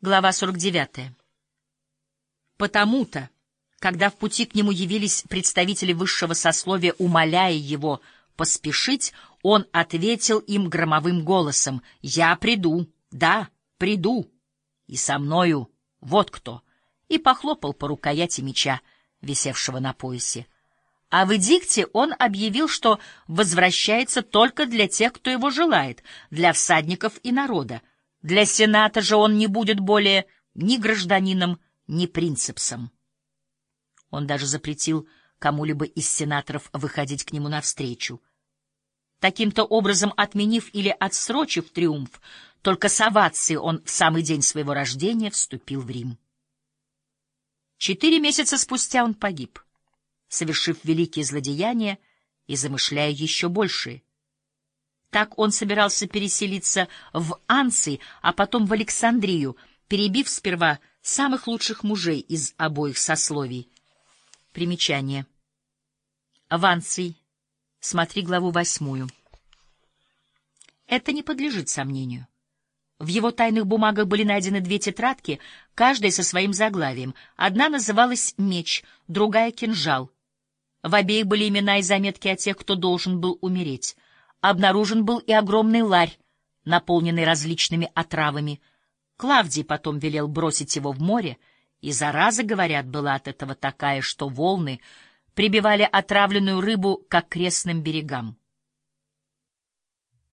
Глава 49. Потому-то, когда в пути к нему явились представители высшего сословия, умоляя его поспешить, он ответил им громовым голосом «Я приду, да, приду, и со мною вот кто», и похлопал по рукояти меча, висевшего на поясе. А в эдикте он объявил, что возвращается только для тех, кто его желает, для всадников и народа, для Сената же он не будет более ни гражданином, ни принципсом. Он даже запретил кому-либо из сенаторов выходить к нему навстречу. Таким-то образом, отменив или отсрочив триумф, только с овацией он в самый день своего рождения вступил в Рим. Четыре месяца спустя он погиб, совершив великие злодеяния и замышляя еще большие — так он собирался переселиться в Анций, а потом в Александрию, перебив сперва самых лучших мужей из обоих сословий. Примечание. В Анций. Смотри главу восьмую. Это не подлежит сомнению. В его тайных бумагах были найдены две тетрадки, каждая со своим заглавием. Одна называлась «Меч», другая — «Кинжал». В обеих были имена и заметки о тех, кто должен был умереть — обнаружен был и огромный ларь, наполненный различными отравами. Клавдий потом велел бросить его в море, и зараза, говорят, была от этого такая, что волны прибивали отравленную рыбу к окрестным берегам.